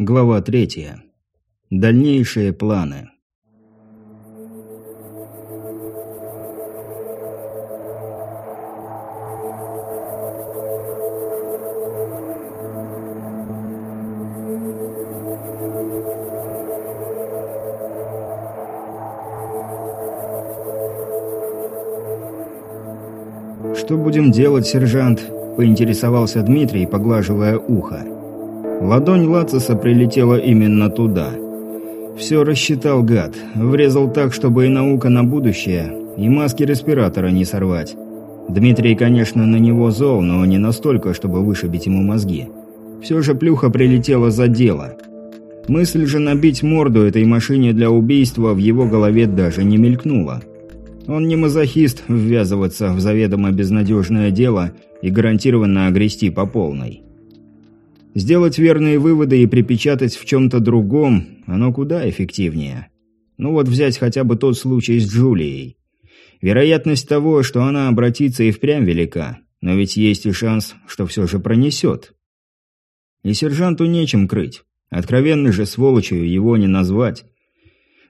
Глава третья. Дальнейшие планы. «Что будем делать, сержант?» – поинтересовался Дмитрий, поглаживая ухо. Ладонь Лациса прилетела именно туда. Все рассчитал гад, врезал так, чтобы и наука на будущее, и маски респиратора не сорвать. Дмитрий, конечно, на него зол, но не настолько, чтобы вышибить ему мозги. Все же плюха прилетела за дело. Мысль же набить морду этой машине для убийства в его голове даже не мелькнула. Он не мазохист ввязываться в заведомо безнадежное дело и гарантированно огрести по полной. Сделать верные выводы и припечатать в чем-то другом, оно куда эффективнее. Ну вот взять хотя бы тот случай с Джулией. Вероятность того, что она обратится и впрямь велика, но ведь есть и шанс, что все же пронесет. И сержанту нечем крыть. Откровенной же сволочью его не назвать.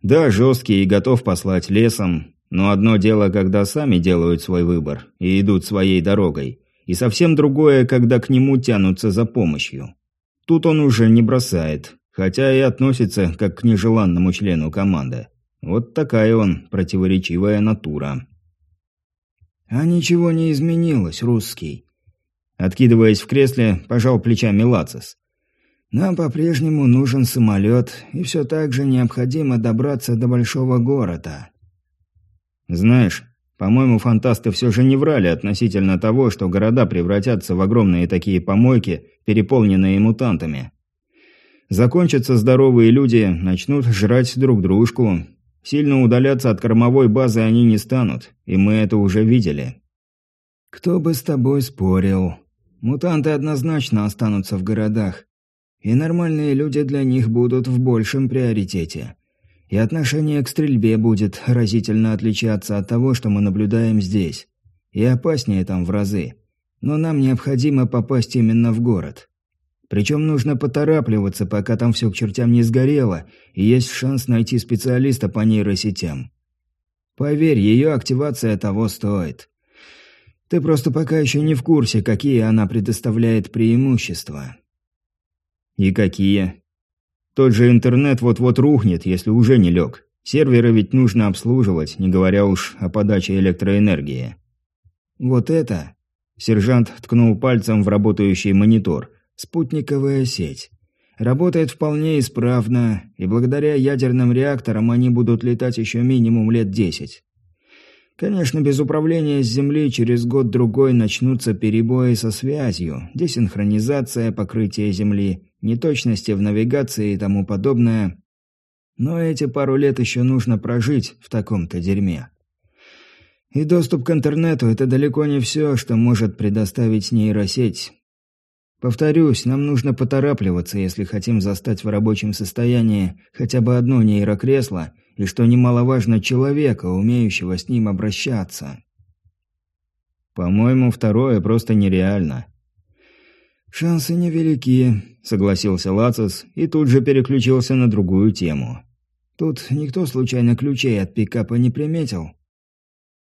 Да, жесткий и готов послать лесом, но одно дело, когда сами делают свой выбор и идут своей дорогой, и совсем другое, когда к нему тянутся за помощью. Тут он уже не бросает, хотя и относится как к нежеланному члену команды. Вот такая он противоречивая натура. «А ничего не изменилось, русский». Откидываясь в кресле, пожал плечами Лацис. «Нам по-прежнему нужен самолет, и все так же необходимо добраться до большого города. Знаешь, по-моему, фантасты все же не врали относительно того, что города превратятся в огромные такие помойки, переполненные мутантами. Закончатся здоровые люди, начнут жрать друг дружку. Сильно удаляться от кормовой базы они не станут, и мы это уже видели. «Кто бы с тобой спорил? Мутанты однозначно останутся в городах, и нормальные люди для них будут в большем приоритете и отношение к стрельбе будет разительно отличаться от того, что мы наблюдаем здесь. И опаснее там в разы. Но нам необходимо попасть именно в город. Причем нужно поторапливаться, пока там все к чертям не сгорело, и есть шанс найти специалиста по нейросетям. Поверь, ее активация того стоит. Ты просто пока еще не в курсе, какие она предоставляет преимущества. И какие? Тот же интернет вот-вот рухнет, если уже не лег. Серверы ведь нужно обслуживать, не говоря уж о подаче электроэнергии. Вот это... Сержант ткнул пальцем в работающий монитор. Спутниковая сеть. Работает вполне исправно, и благодаря ядерным реакторам они будут летать еще минимум лет десять. Конечно, без управления с Земли через год-другой начнутся перебои со связью, десинхронизация покрытия Земли, неточности в навигации и тому подобное. Но эти пару лет еще нужно прожить в таком-то дерьме. И доступ к интернету – это далеко не все, что может предоставить нейросеть. Повторюсь, нам нужно поторапливаться, если хотим застать в рабочем состоянии хотя бы одно нейрокресло и, что немаловажно, человека, умеющего с ним обращаться. По-моему, второе просто нереально. «Шансы невелики», — согласился Лацис и тут же переключился на другую тему. «Тут никто случайно ключей от пикапа не приметил?»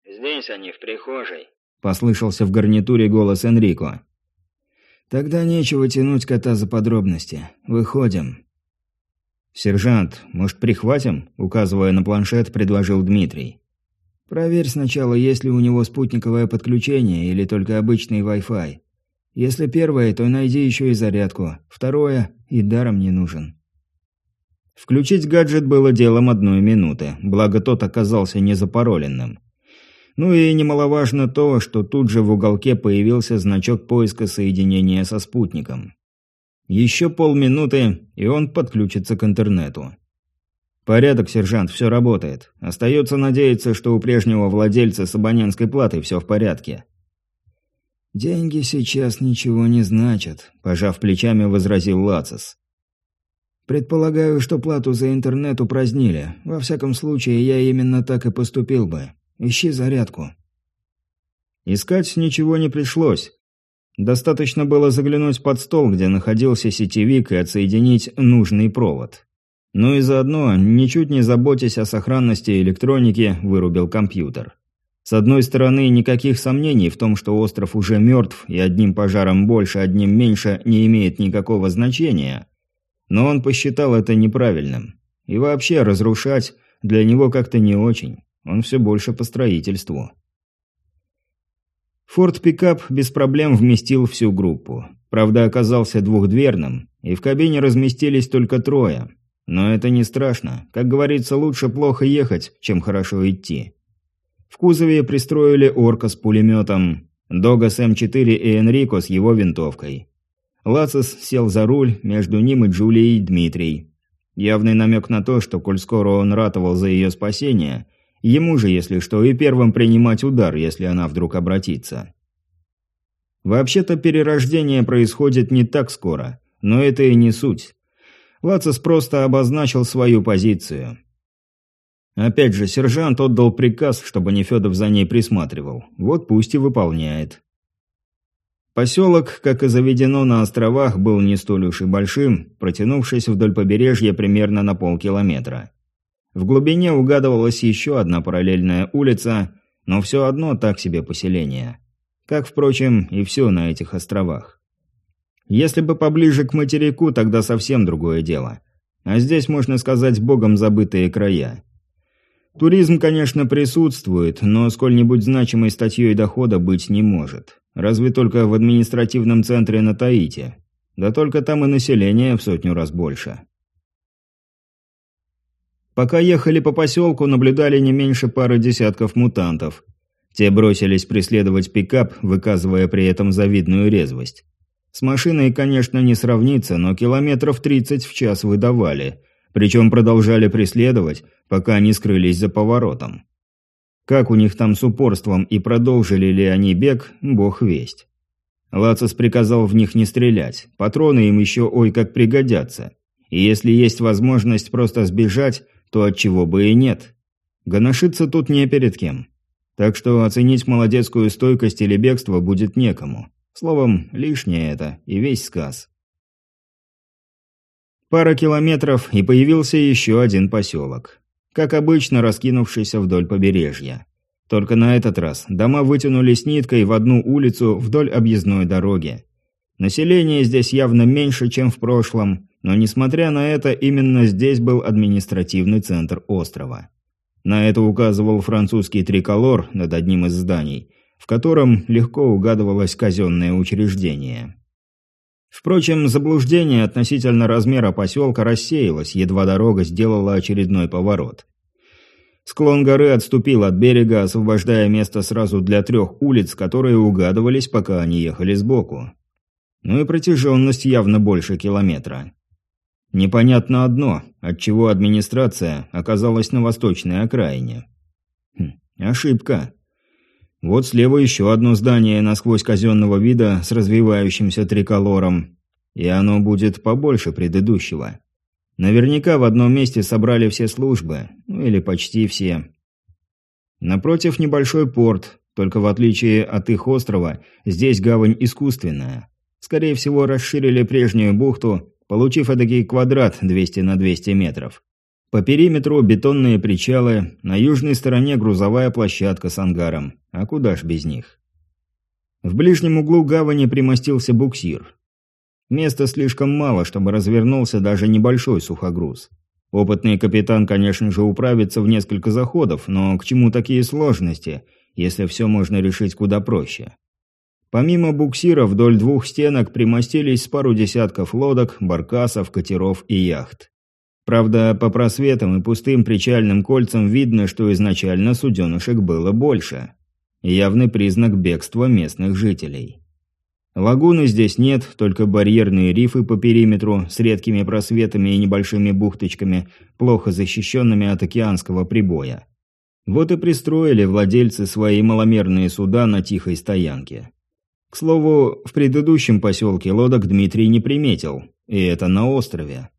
«Здесь они, в прихожей», — послышался в гарнитуре голос Энрико. «Тогда нечего тянуть кота за подробности. Выходим». «Сержант, может, прихватим?» – указывая на планшет, предложил Дмитрий. «Проверь сначала, есть ли у него спутниковое подключение или только обычный Wi-Fi. Если первое, то найди еще и зарядку. Второе и даром не нужен. Включить гаджет было делом одной минуты, благо тот оказался не запароленным. Ну и немаловажно то, что тут же в уголке появился значок поиска соединения со спутником. Еще полминуты, и он подключится к интернету. «Порядок, сержант, все работает. Остается надеяться, что у прежнего владельца с абонентской платой все в порядке». «Деньги сейчас ничего не значат», – пожав плечами, возразил Лацис. «Предполагаю, что плату за интернет упразднили. Во всяком случае, я именно так и поступил бы. Ищи зарядку». Искать ничего не пришлось. Достаточно было заглянуть под стол, где находился сетевик, и отсоединить нужный провод. Ну и заодно, ничуть не заботясь о сохранности электроники, вырубил компьютер. С одной стороны, никаких сомнений в том, что остров уже мертв, и одним пожаром больше, одним меньше не имеет никакого значения. Но он посчитал это неправильным. И вообще, разрушать для него как-то не очень. Он все больше по строительству. Форд-пикап без проблем вместил всю группу. Правда, оказался двухдверным, и в кабине разместились только трое. Но это не страшно. Как говорится, лучше плохо ехать, чем хорошо идти. В кузове пристроили орка с пулеметом, Дога с М4 и Энрико с его винтовкой. Лацис сел за руль, между ним и Джулией Дмитрий. Явный намек на то, что коль скоро он ратовал за ее спасение, ему же, если что, и первым принимать удар, если она вдруг обратится. Вообще-то перерождение происходит не так скоро, но это и не суть. Лацис просто обозначил свою позицию. Опять же, сержант отдал приказ, чтобы Нефедов за ней присматривал. Вот пусть и выполняет. Поселок, как и заведено на островах, был не столь уж и большим, протянувшись вдоль побережья примерно на полкилометра. В глубине угадывалась еще одна параллельная улица, но все одно так себе поселение. Как, впрочем, и все на этих островах. Если бы поближе к материку, тогда совсем другое дело. А здесь, можно сказать, богом забытые края. Туризм, конечно, присутствует, но сколь-нибудь значимой статьей дохода быть не может. Разве только в административном центре на Таите. Да только там и население в сотню раз больше. Пока ехали по поселку, наблюдали не меньше пары десятков мутантов. Те бросились преследовать пикап, выказывая при этом завидную резвость. С машиной, конечно, не сравнится, но километров 30 в час выдавали – причем продолжали преследовать, пока не скрылись за поворотом. Как у них там с упорством и продолжили ли они бег, бог весть. Лацис приказал в них не стрелять, патроны им еще ой как пригодятся. И если есть возможность просто сбежать, то от чего бы и нет. Гоношиться тут не перед кем. Так что оценить молодецкую стойкость или бегство будет некому. Словом, лишнее это и весь сказ. Пара километров, и появился еще один поселок. Как обычно, раскинувшийся вдоль побережья. Только на этот раз дома вытянулись ниткой в одну улицу вдоль объездной дороги. Население здесь явно меньше, чем в прошлом, но несмотря на это, именно здесь был административный центр острова. На это указывал французский триколор над одним из зданий, в котором легко угадывалось казенное учреждение. Впрочем, заблуждение относительно размера поселка рассеялось, едва дорога сделала очередной поворот. Склон горы отступил от берега, освобождая место сразу для трех улиц, которые угадывались, пока они ехали сбоку. Ну и протяженность явно больше километра. Непонятно одно, отчего администрация оказалась на восточной окраине. Хм, ошибка. Вот слева еще одно здание насквозь казенного вида с развивающимся триколором. И оно будет побольше предыдущего. Наверняка в одном месте собрали все службы, ну или почти все. Напротив небольшой порт, только в отличие от их острова, здесь гавань искусственная. Скорее всего, расширили прежнюю бухту, получив эдакий квадрат 200 на 200 метров. По периметру бетонные причалы, на южной стороне грузовая площадка с ангаром. А куда ж без них? В ближнем углу гавани примостился буксир. Места слишком мало, чтобы развернулся даже небольшой сухогруз. Опытный капитан, конечно же, управится в несколько заходов, но к чему такие сложности, если все можно решить куда проще? Помимо буксира вдоль двух стенок примостились пару десятков лодок, баркасов, катеров и яхт. Правда, по просветам и пустым причальным кольцам видно, что изначально суденышек было больше. Явный признак бегства местных жителей. Лагуны здесь нет, только барьерные рифы по периметру с редкими просветами и небольшими бухточками, плохо защищенными от океанского прибоя. Вот и пристроили владельцы свои маломерные суда на тихой стоянке. К слову, в предыдущем поселке лодок Дмитрий не приметил, и это на острове.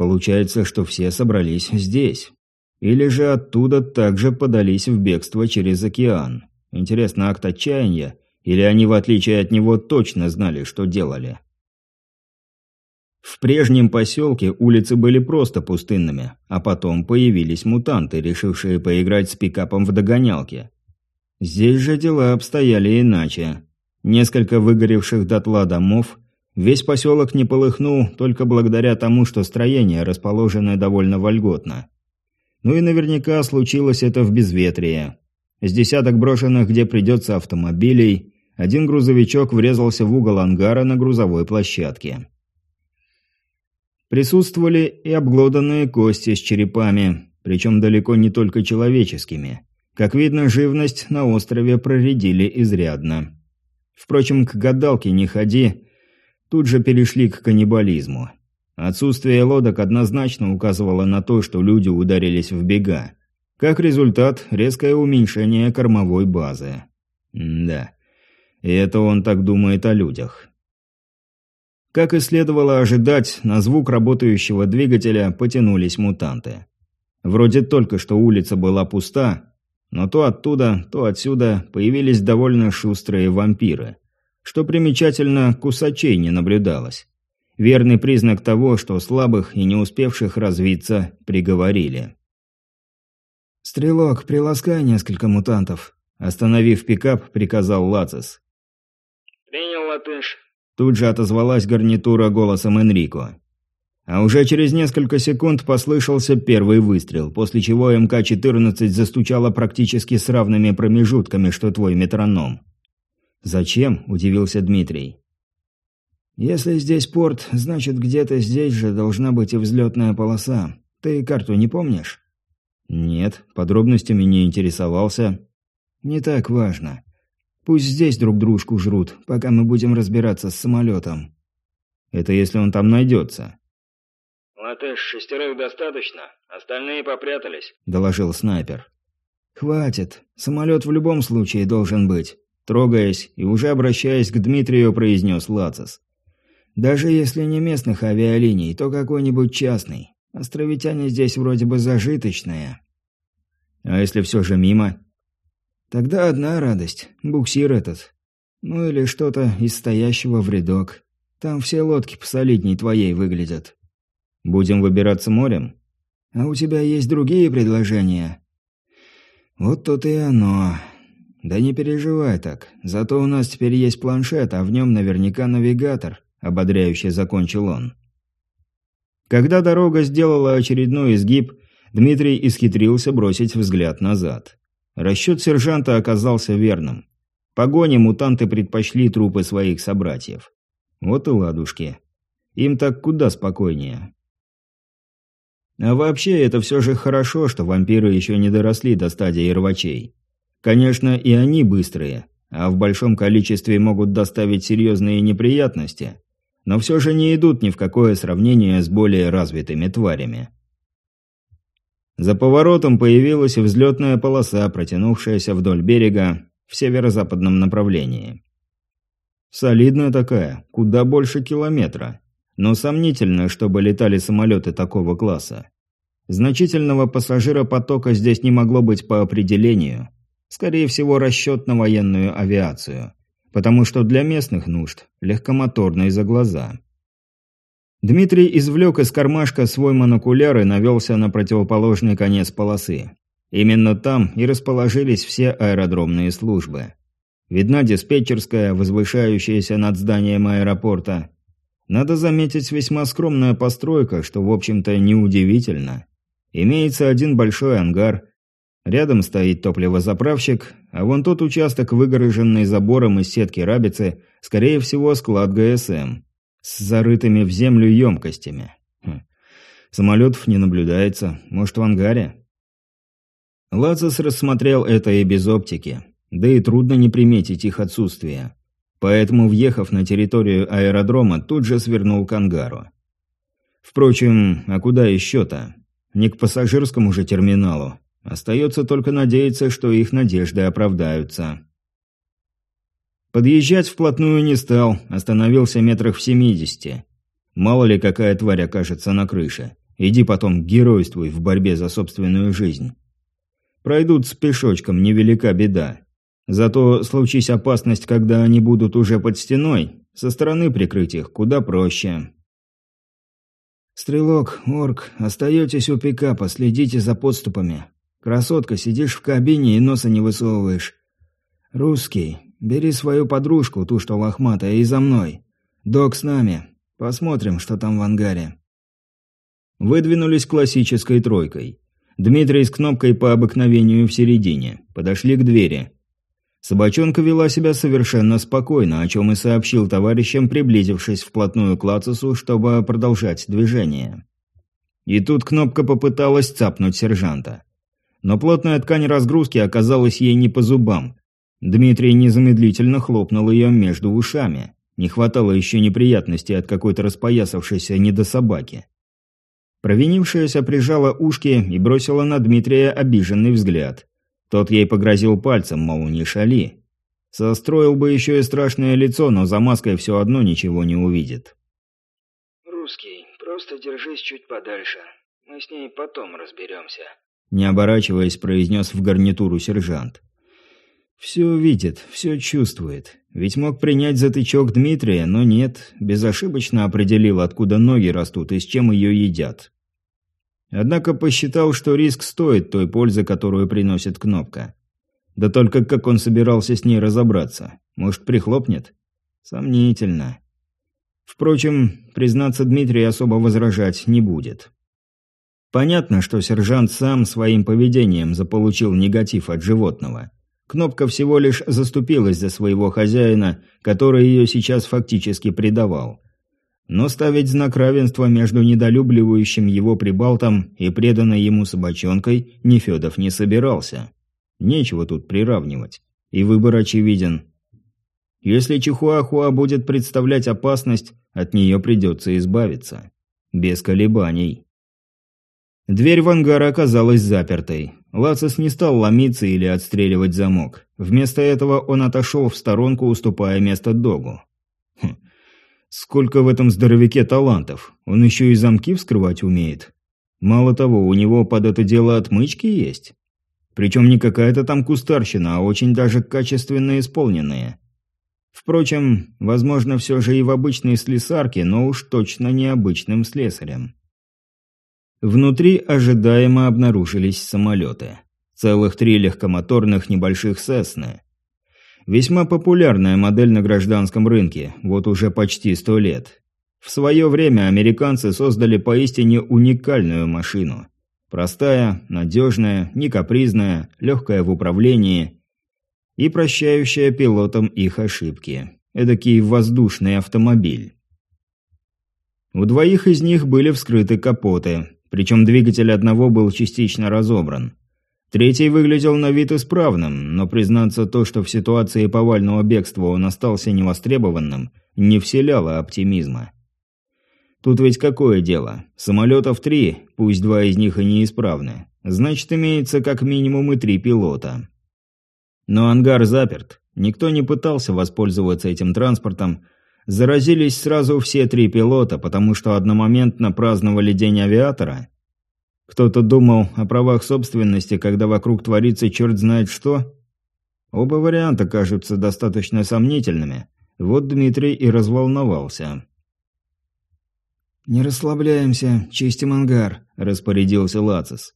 Получается, что все собрались здесь. Или же оттуда также подались в бегство через океан. Интересно, акт отчаяния Или они, в отличие от него, точно знали, что делали? В прежнем поселке улицы были просто пустынными, а потом появились мутанты, решившие поиграть с пикапом в догонялки. Здесь же дела обстояли иначе. Несколько выгоревших дотла домов, весь поселок не полыхнул только благодаря тому, что строение расположено довольно вольготно. Ну и наверняка случилось это в безветрие. С десяток брошенных, где придется автомобилей, один грузовичок врезался в угол ангара на грузовой площадке. Присутствовали и обглоданные кости с черепами, причем далеко не только человеческими. Как видно, живность на острове проредили изрядно. Впрочем, к гадалке не ходи, тут же перешли к каннибализму. Отсутствие лодок однозначно указывало на то, что люди ударились в бега. Как результат, резкое уменьшение кормовой базы. М да. И это он так думает о людях. Как и следовало ожидать, на звук работающего двигателя потянулись мутанты. Вроде только что улица была пуста, но то оттуда, то отсюда появились довольно шустрые вампиры. Что примечательно, кусачей не наблюдалось. Верный признак того, что слабых и не успевших развиться приговорили. «Стрелок, приласкай несколько мутантов», – остановив пикап, приказал Лацис. «Принял, латыш». Тут же отозвалась гарнитура голосом Энрико. А уже через несколько секунд послышался первый выстрел, после чего МК-14 застучала практически с равными промежутками, что твой метроном. «Зачем?» – удивился Дмитрий. «Если здесь порт, значит, где-то здесь же должна быть и взлетная полоса. Ты карту не помнишь?» «Нет, подробностями не интересовался». «Не так важно. Пусть здесь друг дружку жрут, пока мы будем разбираться с самолетом». «Это если он там найдется». «Латыш, шестерых достаточно. Остальные попрятались», – доложил снайпер. «Хватит. Самолет в любом случае должен быть». Трогаясь и уже обращаясь к Дмитрию, произнес Лацис. «Даже если не местных авиалиний, то какой-нибудь частный. Островитяне здесь вроде бы зажиточные. А если все же мимо? Тогда одна радость. Буксир этот. Ну или что-то из стоящего в рядок. Там все лодки посолидней твоей выглядят. Будем выбираться морем? А у тебя есть другие предложения? Вот тут и оно. Да не переживай так. Зато у нас теперь есть планшет, а в нем наверняка навигатор, ободряюще закончил он. Когда дорога сделала очередной изгиб, Дмитрий исхитрился бросить взгляд назад. Расчет сержанта оказался верным. Погоне мутанты предпочли трупы своих собратьев. Вот и ладушки. Им так куда спокойнее. А вообще, это все же хорошо, что вампиры еще не доросли до стадии рвачей. Конечно, и они быстрые, а в большом количестве могут доставить серьезные неприятности но все же не идут ни в какое сравнение с более развитыми тварями. За поворотом появилась взлетная полоса, протянувшаяся вдоль берега в северо-западном направлении. Солидная такая, куда больше километра. Но сомнительно, чтобы летали самолеты такого класса. Значительного пассажиропотока здесь не могло быть по определению. Скорее всего, расчет на военную авиацию потому что для местных нужд легкомоторный за глаза. Дмитрий извлек из кармашка свой монокуляр и навелся на противоположный конец полосы. Именно там и расположились все аэродромные службы. Видна диспетчерская, возвышающаяся над зданием аэропорта. Надо заметить, весьма скромная постройка, что, в общем-то, неудивительно. Имеется один большой ангар, Рядом стоит топливозаправщик, а вон тот участок, выгороженный забором из сетки рабицы, скорее всего, склад ГСМ. С зарытыми в землю емкостями. Хм. Самолетов не наблюдается. Может, в ангаре? Лацис рассмотрел это и без оптики. Да и трудно не приметить их отсутствие. Поэтому, въехав на территорию аэродрома, тут же свернул к ангару. Впрочем, а куда еще-то? Не к пассажирскому же терминалу. Остается только надеяться, что их надежды оправдаются. Подъезжать вплотную не стал, остановился метрах в семидесяти. Мало ли какая тварь окажется на крыше. Иди потом геройствуй в борьбе за собственную жизнь. Пройдут с пешочком, невелика беда. Зато случись опасность, когда они будут уже под стеной, со стороны прикрыть их куда проще. «Стрелок, орк, остаетесь у пикапа, следите за подступами. Красотка, сидишь в кабине и носа не высовываешь. Русский, бери свою подружку, ту, что лохматая, и за мной. Док с нами. Посмотрим, что там в ангаре». Выдвинулись классической тройкой. Дмитрий с кнопкой по обыкновению в середине. Подошли к двери. Собачонка вела себя совершенно спокойно, о чем и сообщил товарищам, приблизившись вплотную к Лацису, чтобы продолжать движение. И тут кнопка попыталась цапнуть сержанта. Но плотная ткань разгрузки оказалась ей не по зубам. Дмитрий незамедлительно хлопнул ее между ушами. Не хватало еще неприятностей от какой-то распоясавшейся недособаки. Провинившаяся прижала ушки и бросила на Дмитрия обиженный взгляд. Тот ей погрозил пальцем, мол, не шали. Состроил бы еще и страшное лицо, но за маской все одно ничего не увидит. «Русский, просто держись чуть подальше. Мы с ней потом разберемся», — не оборачиваясь, произнес в гарнитуру сержант. «Все видит, все чувствует. Ведь мог принять за тычок Дмитрия, но нет, безошибочно определил, откуда ноги растут и с чем ее едят. Однако посчитал, что риск стоит той пользы, которую приносит кнопка. Да только как он собирался с ней разобраться? Может, прихлопнет? Сомнительно. Впрочем, признаться, Дмитрий особо возражать не будет. Понятно, что сержант сам своим поведением заполучил негатив от животного. Кнопка всего лишь заступилась за своего хозяина, который ее сейчас фактически предавал. Но ставить знак равенства между недолюбливающим его прибалтом и преданной ему собачонкой Нефедов не собирался. Нечего тут приравнивать. И выбор очевиден. Если Чихуахуа будет представлять опасность, от нее придется избавиться. Без колебаний. Дверь в ангар оказалась запертой. Лацис не стал ломиться или отстреливать замок. Вместо этого он отошел в сторонку, уступая место Догу. Хм, Сколько в этом здоровяке талантов. Он еще и замки вскрывать умеет. Мало того, у него под это дело отмычки есть. Причем не какая-то там кустарщина, а очень даже качественно исполненные. Впрочем, возможно, все же и в обычной слесарке, но уж точно не обычным слесарем. Внутри ожидаемо обнаружились самолеты. Целых три легкомоторных небольших «Сесны». Весьма популярная модель на гражданском рынке, вот уже почти сто лет. В свое время американцы создали поистине уникальную машину. Простая, надежная, не капризная, легкая в управлении и прощающая пилотам их ошибки. Эдакий воздушный автомобиль. У двоих из них были вскрыты капоты, причем двигатель одного был частично разобран. Третий выглядел на вид исправным, но признаться то, что в ситуации повального бегства он остался невостребованным, не вселяло оптимизма. Тут ведь какое дело? Самолетов три, пусть два из них и неисправны. Значит, имеется как минимум и три пилота. Но ангар заперт. Никто не пытался воспользоваться этим транспортом. Заразились сразу все три пилота, потому что одномоментно праздновали День авиатора – кто-то думал о правах собственности, когда вокруг творится черт знает что? Оба варианта кажутся достаточно сомнительными. Вот Дмитрий и разволновался. «Не расслабляемся, чистим ангар», – распорядился Лацис.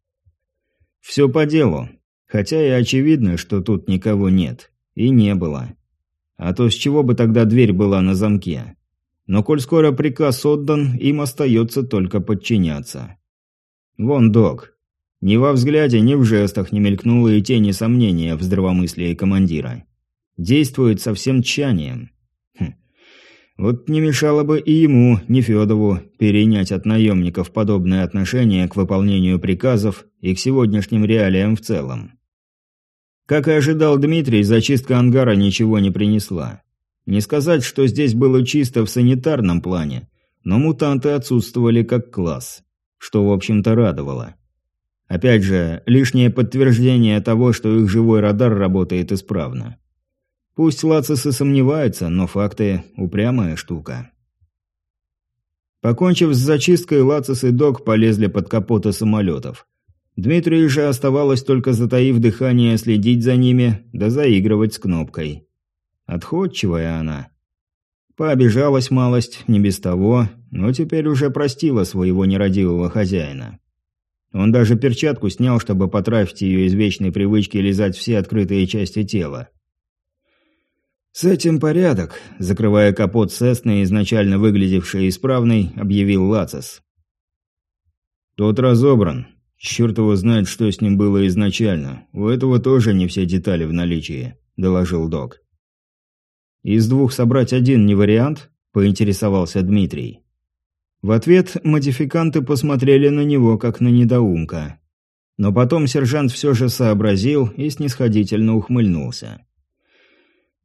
«Все по делу. Хотя и очевидно, что тут никого нет. И не было. А то с чего бы тогда дверь была на замке? Но коль скоро приказ отдан, им остается только подчиняться». Вон дог. Ни во взгляде, ни в жестах не мелькнуло и тени сомнения в здравомыслии командира. Действует со всем тщанием. Хм. Вот не мешало бы и ему, ни Федову, перенять от наемников подобное отношение к выполнению приказов и к сегодняшним реалиям в целом. Как и ожидал Дмитрий, зачистка ангара ничего не принесла. Не сказать, что здесь было чисто в санитарном плане, но мутанты отсутствовали как класс что, в общем-то, радовало. Опять же, лишнее подтверждение того, что их живой радар работает исправно. Пусть Лацис и сомневается, но факты – упрямая штука. Покончив с зачисткой, Лацис и Док полезли под капоты самолетов. Дмитрию же оставалось только затаив дыхание следить за ними, да заигрывать с кнопкой. Отходчивая она. Пообижалась малость, не без того, но теперь уже простила своего нерадивого хозяина. Он даже перчатку снял, чтобы потрафить ее из вечной привычки лизать все открытые части тела. «С этим порядок», — закрывая капот Сесны, изначально выглядевший исправной, объявил Лацис. «Тот разобран. Черт его знает, что с ним было изначально. У этого тоже не все детали в наличии», — доложил док. «Из двух собрать один не вариант?» – поинтересовался Дмитрий. В ответ модификанты посмотрели на него, как на недоумка. Но потом сержант все же сообразил и снисходительно ухмыльнулся.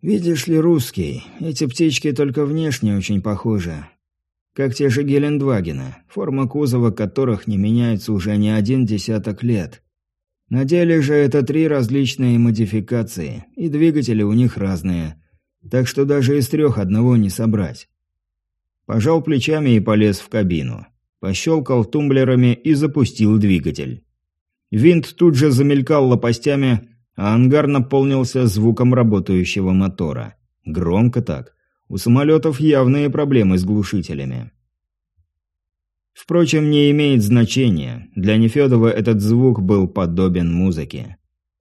«Видишь ли, русский, эти птички только внешне очень похожи. Как те же Гелендвагены, форма кузова которых не меняется уже не один десяток лет. На деле же это три различные модификации, и двигатели у них разные – так что даже из трех одного не собрать. Пожал плечами и полез в кабину. Пощелкал тумблерами и запустил двигатель. Винт тут же замелькал лопастями, а ангар наполнился звуком работающего мотора. Громко так. У самолетов явные проблемы с глушителями. Впрочем, не имеет значения. Для Нефедова этот звук был подобен музыке.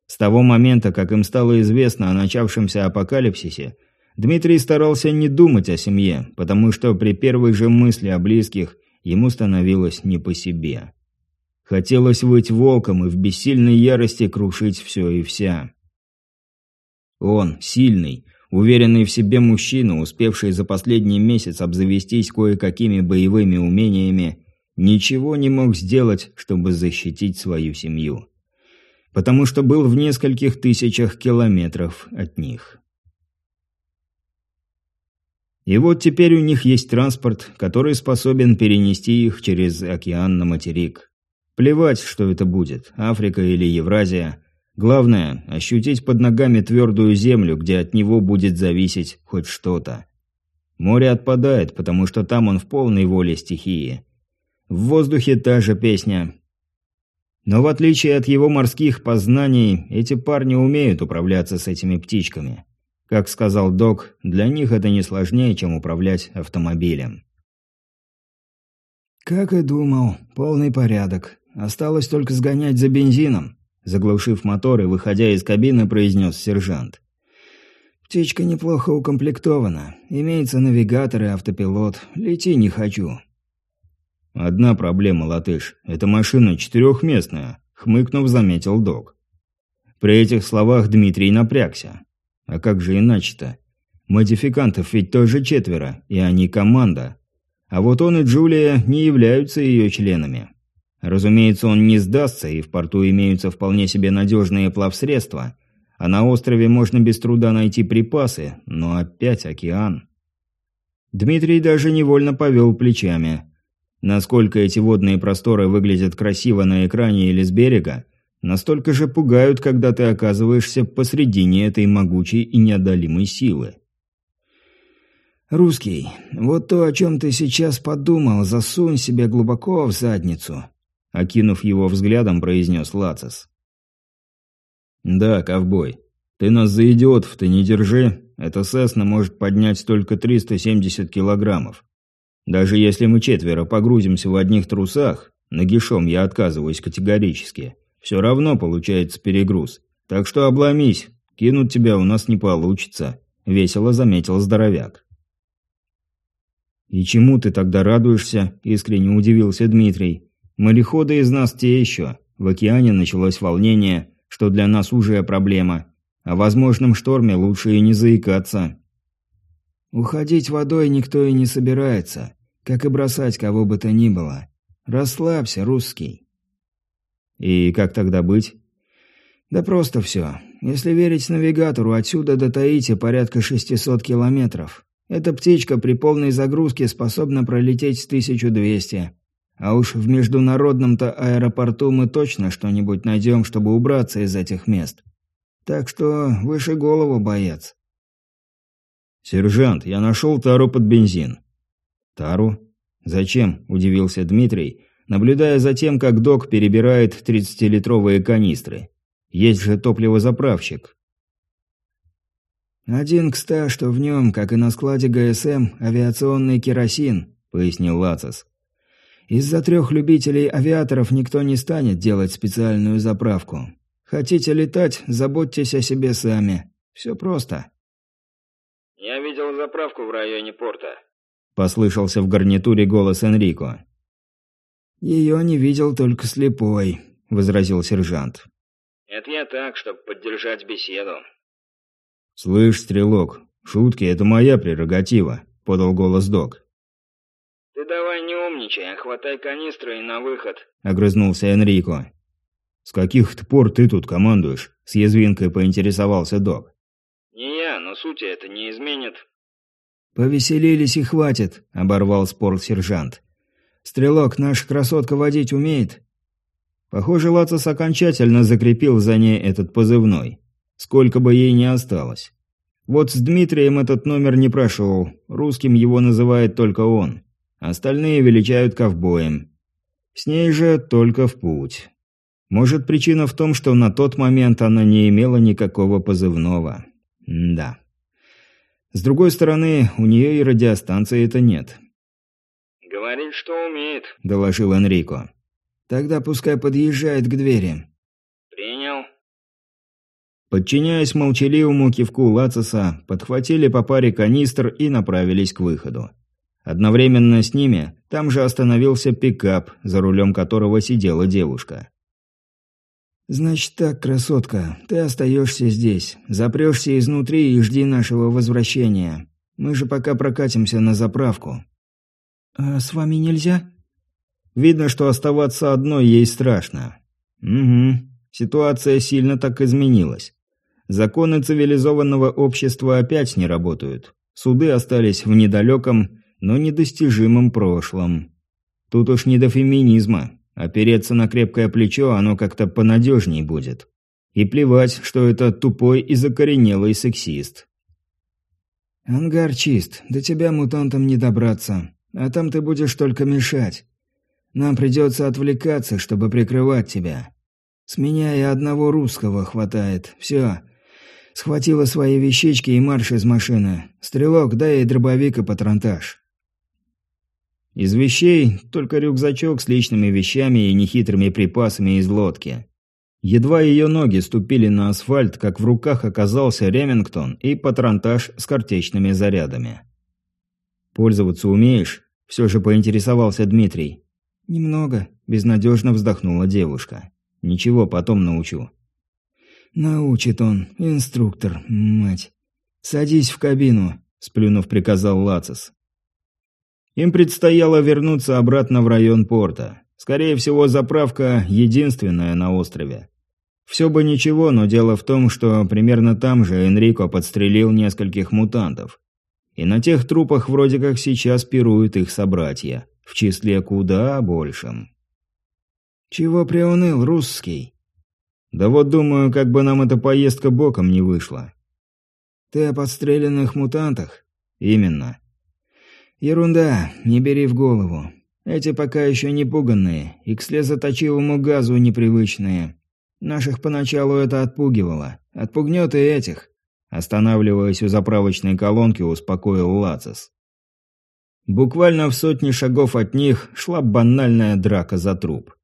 С того момента, как им стало известно о начавшемся апокалипсисе, Дмитрий старался не думать о семье, потому что при первой же мысли о близких ему становилось не по себе. Хотелось быть волком и в бессильной ярости крушить все и вся. Он, сильный, уверенный в себе мужчина, успевший за последний месяц обзавестись кое-какими боевыми умениями, ничего не мог сделать, чтобы защитить свою семью. Потому что был в нескольких тысячах километров от них. И вот теперь у них есть транспорт, который способен перенести их через океан на материк. Плевать, что это будет, Африка или Евразия. Главное – ощутить под ногами твердую землю, где от него будет зависеть хоть что-то. Море отпадает, потому что там он в полной воле стихии. В воздухе та же песня. Но в отличие от его морских познаний, эти парни умеют управляться с этими птичками. Как сказал док, для них это не сложнее, чем управлять автомобилем. «Как и думал, полный порядок. Осталось только сгонять за бензином», заглушив мотор и выходя из кабины, произнес сержант. «Птичка неплохо укомплектована. Имеется навигатор и автопилот. Лети не хочу». «Одна проблема, латыш. Эта машина четырехместная», — хмыкнув, заметил док. При этих словах Дмитрий напрягся. А как же иначе-то? Модификантов ведь тоже четверо, и они команда. А вот он и Джулия не являются ее членами. Разумеется, он не сдастся, и в порту имеются вполне себе надежные плавсредства. А на острове можно без труда найти припасы, но опять океан. Дмитрий даже невольно повел плечами. Насколько эти водные просторы выглядят красиво на экране или с берега, Настолько же пугают, когда ты оказываешься посредине этой могучей и неодолимой силы. «Русский, вот то, о чем ты сейчас подумал, засунь себе глубоко в задницу», — окинув его взглядом, произнес Лацис. «Да, ковбой, ты нас за идиотов-то не держи. Эта Сесна может поднять только 370 килограммов. Даже если мы четверо погрузимся в одних трусах, нагишом я отказываюсь категорически». Все равно получается перегруз. Так что обломись, кинуть тебя у нас не получится», — весело заметил здоровяк. «И чему ты тогда радуешься?» – искренне удивился Дмитрий. «Мореходы из нас те еще. В океане началось волнение, что для нас уже проблема. О возможном шторме лучше и не заикаться». «Уходить водой никто и не собирается, как и бросать кого бы то ни было. Расслабься, русский». И как тогда быть? Да просто все. Если верить навигатору, отсюда до Таити порядка 600 километров. Эта птичка при полной загрузке способна пролететь с 1200. А уж в международном-то аэропорту мы точно что-нибудь найдем, чтобы убраться из этих мест. Так что выше голову, боец. «Сержант, я нашел тару под бензин». «Тару? Зачем?» – удивился Дмитрий, наблюдая за тем, как док перебирает 30-литровые канистры. Есть же топливозаправщик. «Один к ста, что в нем, как и на складе ГСМ, авиационный керосин», — пояснил Лацис. «Из-за трех любителей авиаторов никто не станет делать специальную заправку. Хотите летать, заботьтесь о себе сами. Все просто». «Я видел заправку в районе порта», — послышался в гарнитуре голос Энрико. «Ее не видел только слепой», — возразил сержант. «Это я так, чтобы поддержать беседу». «Слышь, стрелок, шутки — это моя прерогатива», — подал голос док. «Ты давай не умничай, а хватай канистры и на выход», — огрызнулся Энрико. «С каких-то пор ты тут командуешь?» — с язвинкой поинтересовался док. «Не я, но сути это не изменит». «Повеселились и хватит», — оборвал спор сержант. «Стрелок, наша красотка водить умеет?» Похоже, Лацис окончательно закрепил за ней этот позывной. Сколько бы ей ни осталось. Вот с Дмитрием этот номер не прошел, русским его называет только он. Остальные величают ковбоем. С ней же только в путь. Может, причина в том, что на тот момент она не имела никакого позывного. М да. С другой стороны, у нее и радиостанции это нет. «Говорит, что умеет», — доложил Энрико. «Тогда пускай подъезжает к двери». «Принял». Подчиняясь молчаливому кивку Лациса, подхватили по паре канистр и направились к выходу. Одновременно с ними там же остановился пикап, за рулем которого сидела девушка. «Значит так, красотка, ты остаешься здесь, запрешься изнутри и жди нашего возвращения. Мы же пока прокатимся на заправку». «А с вами нельзя?» Видно, что оставаться одной ей страшно. Угу, ситуация сильно так изменилась. Законы цивилизованного общества опять не работают. Суды остались в недалеком, но недостижимом прошлом. Тут уж не до феминизма. Опереться на крепкое плечо оно как-то понадежней будет. И плевать, что это тупой и закоренелый сексист. «Ангар чист, до тебя мутантам не добраться, а там ты будешь только мешать. Нам придется отвлекаться, чтобы прикрывать тебя. С меня и одного русского хватает, все. Схватила свои вещички и марш из машины. Стрелок, дай ей дробовик и патронтаж. Из вещей только рюкзачок с личными вещами и нехитрыми припасами из лодки. Едва ее ноги ступили на асфальт, как в руках оказался Ремингтон и патронтаж с картечными зарядами. «Пользоваться умеешь?» – все же поинтересовался Дмитрий. «Немного», – безнадежно вздохнула девушка. «Ничего, потом научу». «Научит он, инструктор, мать. Садись в кабину», – сплюнув, приказал Лацис. Им предстояло вернуться обратно в район порта. Скорее всего, заправка единственная на острове. Все бы ничего, но дело в том, что примерно там же Энрико подстрелил нескольких мутантов. И на тех трупах вроде как сейчас пируют их собратья, в числе куда большим. «Чего приуныл, русский?» Да вот думаю, как бы нам эта поездка боком не вышла. Ты о подстреленных мутантах? Именно. Ерунда, не бери в голову. Эти пока еще не пуганные и к слезоточивому газу непривычные. Наших поначалу это отпугивало. Отпугнет и этих. Останавливаясь у заправочной колонки, успокоил Лацис. Буквально в сотни шагов от них шла банальная драка за труп.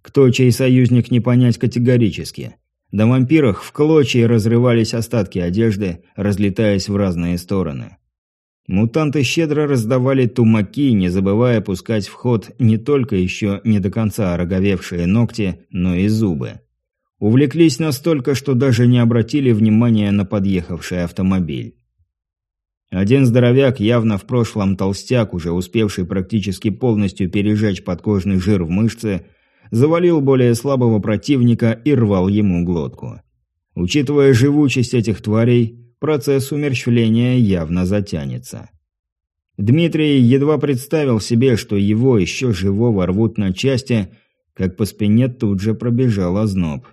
Кто чей союзник не понять категорически. До вампирах в клочья разрывались остатки одежды, разлетаясь в разные стороны. Мутанты щедро раздавали тумаки, не забывая пускать в ход не только еще не до конца ороговевшие ногти, но и зубы. Увлеклись настолько, что даже не обратили внимания на подъехавший автомобиль. Один здоровяк, явно в прошлом толстяк, уже успевший практически полностью пережечь подкожный жир в мышце, завалил более слабого противника и рвал ему глотку. Учитывая живучесть этих тварей, процесс умерщвления явно затянется. Дмитрий едва представил себе, что его еще живого рвут на части, как по спине тут же пробежал озноб.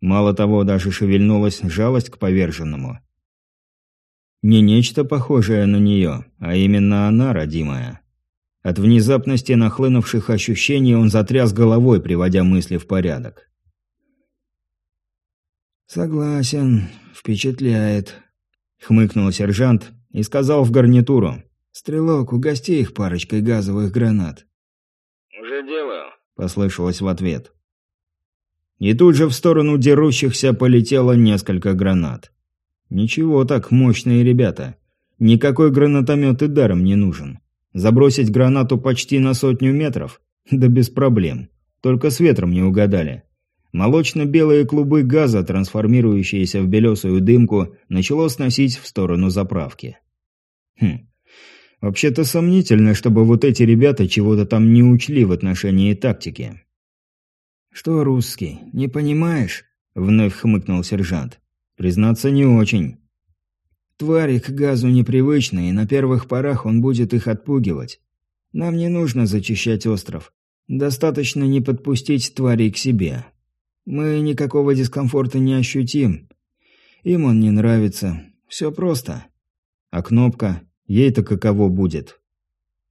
Мало того, даже шевельнулась жалость к поверженному. Не нечто похожее на нее, а именно она родимая. От внезапности нахлынувших ощущений он затряс головой, приводя мысли в порядок. «Согласен, впечатляет», — хмыкнул сержант и сказал в гарнитуру. «Стрелок, угости их парочкой газовых гранат». «Уже делаю», — послышалось в ответ. И тут же в сторону дерущихся полетело несколько гранат. Ничего так, мощные ребята. Никакой гранатомет и даром не нужен. Забросить гранату почти на сотню метров? Да без проблем. Только с ветром не угадали. Молочно-белые клубы газа, трансформирующиеся в белесую дымку, начало сносить в сторону заправки. Хм. Вообще-то сомнительно, чтобы вот эти ребята чего-то там не учли в отношении тактики. «Что, русский, не понимаешь?» — вновь хмыкнул сержант. «Признаться, не очень». «Твари к газу непривычны, и на первых порах он будет их отпугивать. Нам не нужно зачищать остров. Достаточно не подпустить тварей к себе. Мы никакого дискомфорта не ощутим. Им он не нравится. Все просто. А кнопка? Ей-то каково будет?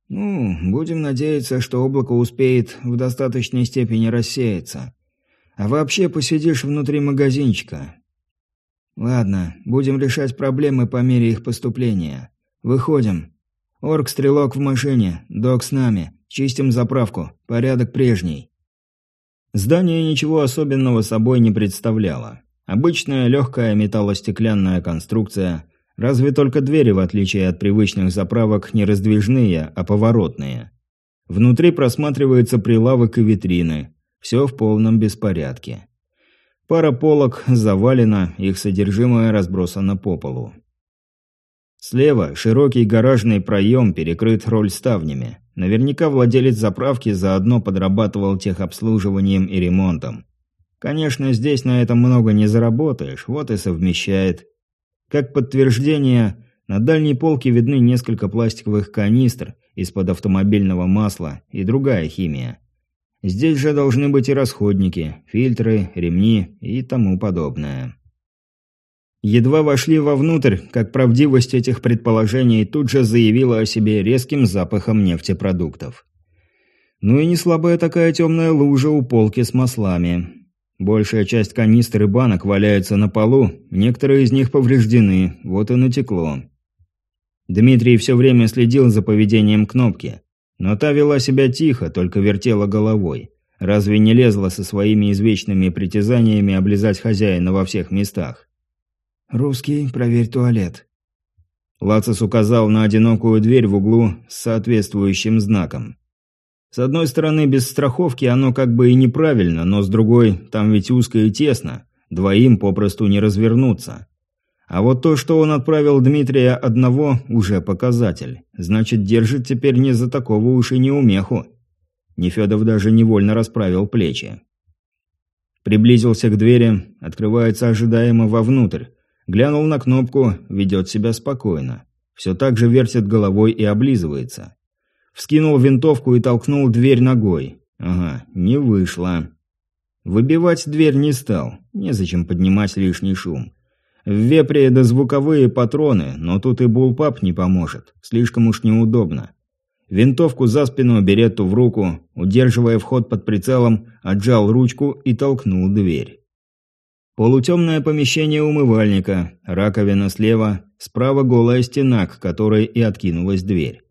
Ну, будем надеяться, что облако успеет в достаточной степени рассеяться. А вообще посидишь внутри магазинчика. Ладно, будем решать проблемы по мере их поступления. Выходим. Орк-стрелок в машине, док с нами. Чистим заправку. Порядок прежний. Здание ничего особенного собой не представляло. Обычная легкая металлостеклянная конструкция, разве только двери, в отличие от привычных заправок, не раздвижные, а поворотные. Внутри просматривается прилавок и витрины. Все в полном беспорядке. Пара полок завалена, их содержимое разбросано по полу. Слева широкий гаражный проем перекрыт роль ставнями. Наверняка владелец заправки заодно подрабатывал техобслуживанием и ремонтом. Конечно, здесь на этом много не заработаешь, вот и совмещает. Как подтверждение, на дальней полке видны несколько пластиковых канистр из-под автомобильного масла и другая химия. Здесь же должны быть и расходники, фильтры, ремни и тому подобное. Едва вошли вовнутрь, как правдивость этих предположений тут же заявила о себе резким запахом нефтепродуктов. Ну и не слабая такая темная лужа у полки с маслами. Большая часть канистр и банок валяется на полу, некоторые из них повреждены, вот и натекло. Дмитрий все время следил за поведением кнопки, но та вела себя тихо, только вертела головой. Разве не лезла со своими извечными притязаниями облизать хозяина во всех местах? «Русский, проверь туалет». Лацис указал на одинокую дверь в углу с соответствующим знаком. С одной стороны, без страховки оно как бы и неправильно, но с другой, там ведь узко и тесно, двоим попросту не развернуться. А вот то, что он отправил Дмитрия одного, уже показатель. Значит, держит теперь не за такого уж и неумеху. Нефедов даже невольно расправил плечи. Приблизился к двери, открывается ожидаемо вовнутрь. Глянул на кнопку, ведет себя спокойно. Все так же вертит головой и облизывается. Вскинул винтовку и толкнул дверь ногой. Ага, не вышло. Выбивать дверь не стал, незачем поднимать лишний шум. В вепре да звуковые патроны, но тут и булпап не поможет, слишком уж неудобно. Винтовку за спину, беретту в руку, удерживая вход под прицелом, отжал ручку и толкнул дверь. Полутемное помещение умывальника, раковина слева, справа голая стена, к которой и откинулась дверь.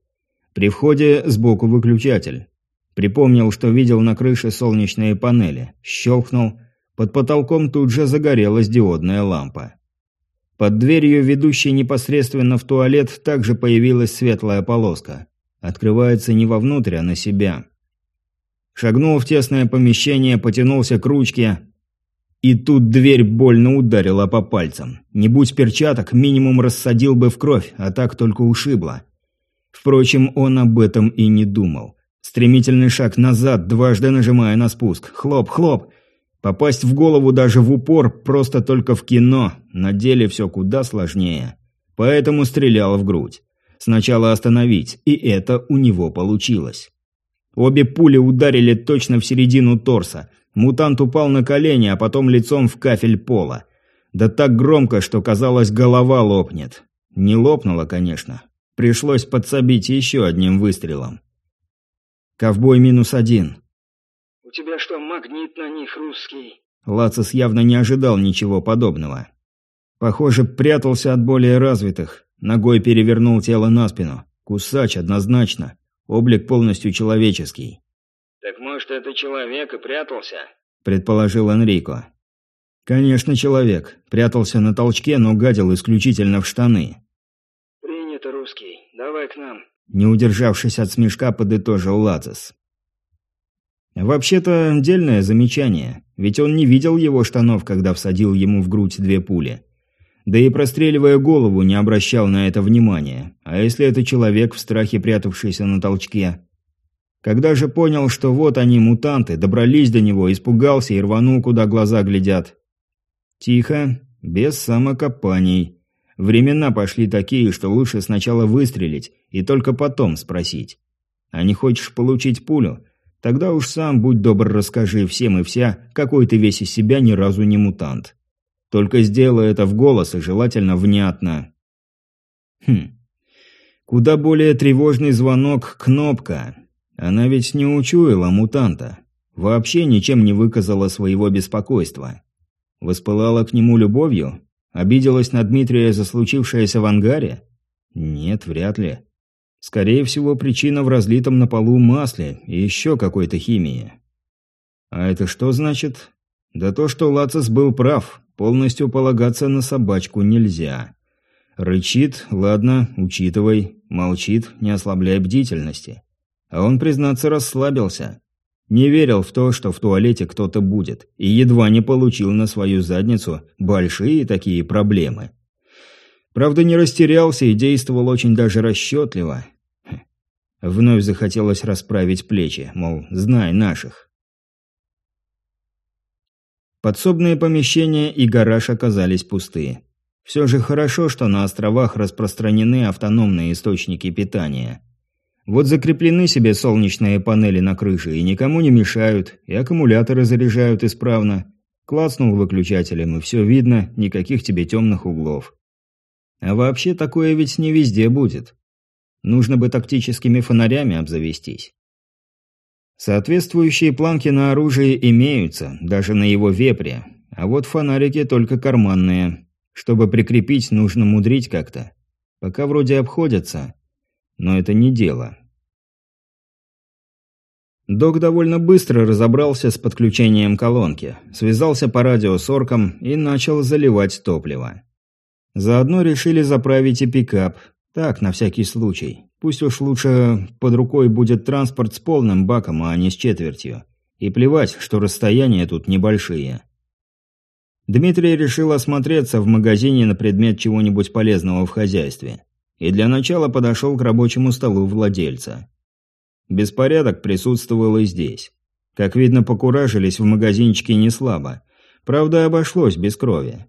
При входе сбоку выключатель. Припомнил, что видел на крыше солнечные панели. Щелкнул. Под потолком тут же загорелась диодная лампа. Под дверью, ведущей непосредственно в туалет, также появилась светлая полоска. Открывается не вовнутрь, а на себя. Шагнул в тесное помещение, потянулся к ручке, и тут дверь больно ударила по пальцам. Не будь перчаток, минимум рассадил бы в кровь, а так только ушибло. Впрочем, он об этом и не думал. Стремительный шаг назад, дважды нажимая на спуск. Хлоп, хлоп. Попасть в голову даже в упор просто только в кино. На деле все куда сложнее. Поэтому стрелял в грудь. Сначала остановить, и это у него получилось. Обе пули ударили точно в середину торса – Мутант упал на колени, а потом лицом в кафель пола. Да так громко, что казалось, голова лопнет. Не лопнула, конечно. Пришлось подсобить еще одним выстрелом. Ковбой минус один. «У тебя что, магнит на них русский?» Лацис явно не ожидал ничего подобного. Похоже, прятался от более развитых. Ногой перевернул тело на спину. Кусач однозначно. Облик полностью человеческий. «Так может, это человек и прятался?» – предположил Энрико. «Конечно, человек. Прятался на толчке, но гадил исключительно в штаны». «Принято, русский. Давай к нам». Не удержавшись от смешка, подытожил Лацис. Вообще-то, дельное замечание, ведь он не видел его штанов, когда всадил ему в грудь две пули. Да и простреливая голову, не обращал на это внимания. А если это человек в страхе прятавшийся на толчке? Когда же понял, что вот они, мутанты, добрались до него, испугался и рванул, куда глаза глядят. Тихо, без самокопаний. Времена пошли такие, что лучше сначала выстрелить и только потом спросить. А не хочешь получить пулю? Тогда уж сам, будь добр, расскажи всем и вся, какой ты весь из себя ни разу не мутант. Только сделай это в голос и желательно внятно. Хм. Куда более тревожный звонок кнопка. Она ведь не учуяла мутанта. Вообще ничем не выказала своего беспокойства. Воспылала к нему любовью? Обиделась на Дмитрия за случившееся в ангаре? Нет, вряд ли. Скорее всего, причина в разлитом на полу масле и еще какой-то химии. А это что значит? Да то, что Лацис был прав. Полностью полагаться на собачку нельзя. Рычит, ладно, учитывай. Молчит, не ослабляй бдительности. А он, признаться, расслабился. Не верил в то, что в туалете кто-то будет, и едва не получил на свою задницу большие такие проблемы. Правда, не растерялся и действовал очень даже расчетливо. Хм. Вновь захотелось расправить плечи, мол, знай наших. Подсобные помещения и гараж оказались пустые. Все же хорошо, что на островах распространены автономные источники питания. Вот закреплены себе солнечные панели на крыше и никому не мешают, и аккумуляторы заряжают исправно. Клацнул выключателем, и все видно, никаких тебе темных углов. А вообще такое ведь не везде будет. Нужно бы тактическими фонарями обзавестись. Соответствующие планки на оружии имеются, даже на его вепре, а вот фонарики только карманные. Чтобы прикрепить, нужно мудрить как-то. Пока вроде обходятся, но это не дело. Док довольно быстро разобрался с подключением колонки, связался по радио с орком и начал заливать топливо. Заодно решили заправить и пикап, так, на всякий случай. Пусть уж лучше под рукой будет транспорт с полным баком, а не с четвертью. И плевать, что расстояния тут небольшие. Дмитрий решил осмотреться в магазине на предмет чего-нибудь полезного в хозяйстве. И для начала подошел к рабочему столу владельца. Беспорядок присутствовал и здесь. Как видно, покуражились в магазинчике не слабо. Правда, обошлось без крови.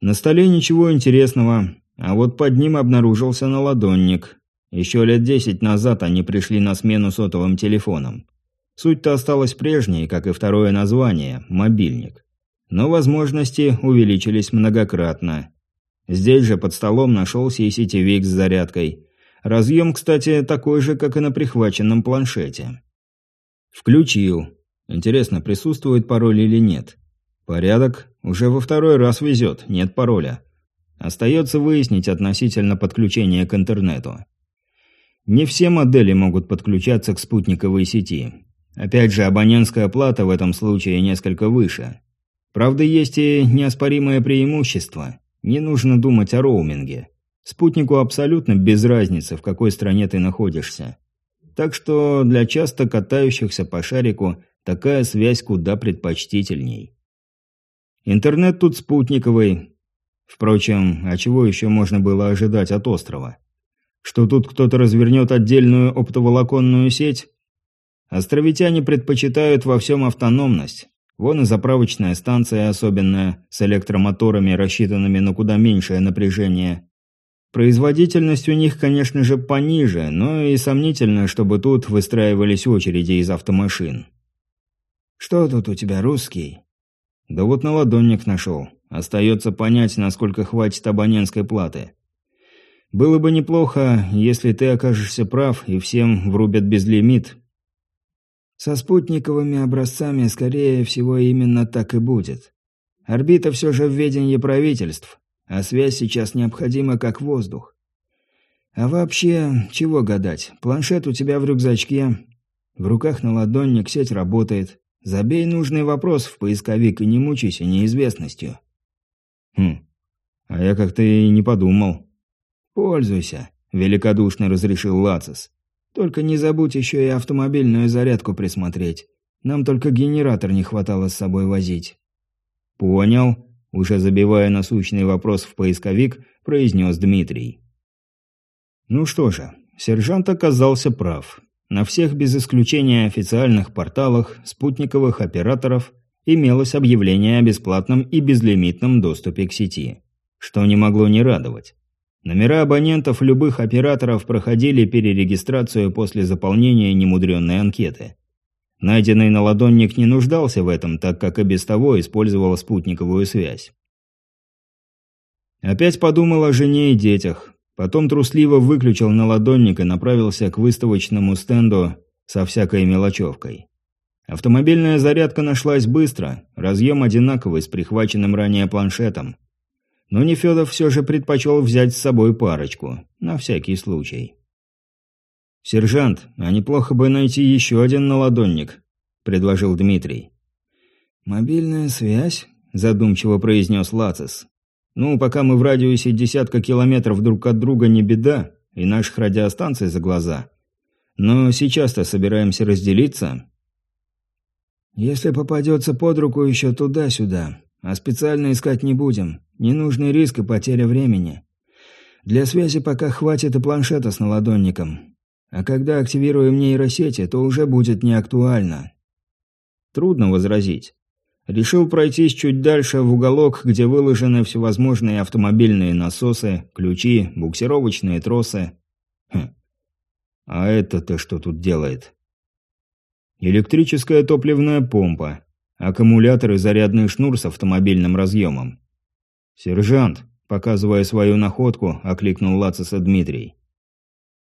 На столе ничего интересного, а вот под ним обнаружился наладонник. Еще лет десять назад они пришли на смену сотовым телефонам. Суть-то осталась прежней, как и второе название – мобильник. Но возможности увеличились многократно. Здесь же под столом нашелся и сетевик с зарядкой. Разъем, кстати, такой же, как и на прихваченном планшете. Включил. Интересно, присутствует пароль или нет? Порядок. Уже во второй раз везет, нет пароля. Остается выяснить относительно подключения к интернету. Не все модели могут подключаться к спутниковой сети. Опять же, абонентская плата в этом случае несколько выше. Правда, есть и неоспоримое преимущество. Не нужно думать о роуминге. Спутнику абсолютно без разницы, в какой стране ты находишься. Так что для часто катающихся по шарику такая связь куда предпочтительней. Интернет тут спутниковый, Впрочем, а чего еще можно было ожидать от острова? Что тут кто-то развернет отдельную оптоволоконную сеть? Островитяне предпочитают во всем автономность. Вон и заправочная станция особенная, с электромоторами, рассчитанными на куда меньшее напряжение. Производительность у них, конечно же, пониже, но и сомнительно, чтобы тут выстраивались очереди из автомашин. «Что тут у тебя, русский?» «Да вот на ладонник нашел. Остается понять, насколько хватит абонентской платы. Было бы неплохо, если ты окажешься прав и всем врубят безлимит. Со спутниковыми образцами, скорее всего, именно так и будет. Орбита все же в ведении правительств, а связь сейчас необходима как воздух. А вообще, чего гадать, планшет у тебя в рюкзачке, в руках наладонник, сеть работает. Забей нужный вопрос в поисковик и не мучайся неизвестностью. Хм, а я как-то и не подумал. Пользуйся, великодушно разрешил Лацис. Только не забудь еще и автомобильную зарядку присмотреть. Нам только генератор не хватало с собой возить. Понял, уже забивая насущный вопрос в поисковик, произнес Дмитрий. Ну что же, сержант оказался прав. На всех без исключения официальных порталах спутниковых операторов имелось объявление о бесплатном и безлимитном доступе к сети, что не могло не радовать. Номера абонентов любых операторов проходили перерегистрацию после заполнения немудренной анкеты. Найденный наладонник не нуждался в этом, так как и без того использовал спутниковую связь. Опять подумал о жене и детях, Потом трусливо выключил наладонник и направился к выставочному стенду со всякой мелочевкой. Автомобильная зарядка нашлась быстро, разъем одинаковый с прихваченным ранее планшетом. Но Нефедов все же предпочел взять с собой парочку, на всякий случай. «Сержант, а неплохо бы найти еще один наладонник», — предложил Дмитрий. «Мобильная связь?» – задумчиво произнес Лацис. Ну, пока мы в радиусе десятка километров друг от друга не беда, и наших радиостанций за глаза. Но сейчас-то собираемся разделиться. Если попадется под руку еще туда-сюда, а специально искать не будем. Ненужный риск и потеря времени. Для связи пока хватит и планшета с наладонником. А когда активируем нейросети, то уже будет неактуально. Трудно возразить. Решил пройтись чуть дальше в уголок, где выложены всевозможные автомобильные насосы, ключи, буксировочные тросы. Хм. А это-то что тут делает? Электрическая топливная помпа, аккумулятор и зарядный шнур с автомобильным разъемом. «Сержант», показывая свою находку, окликнул Лациса Дмитрий.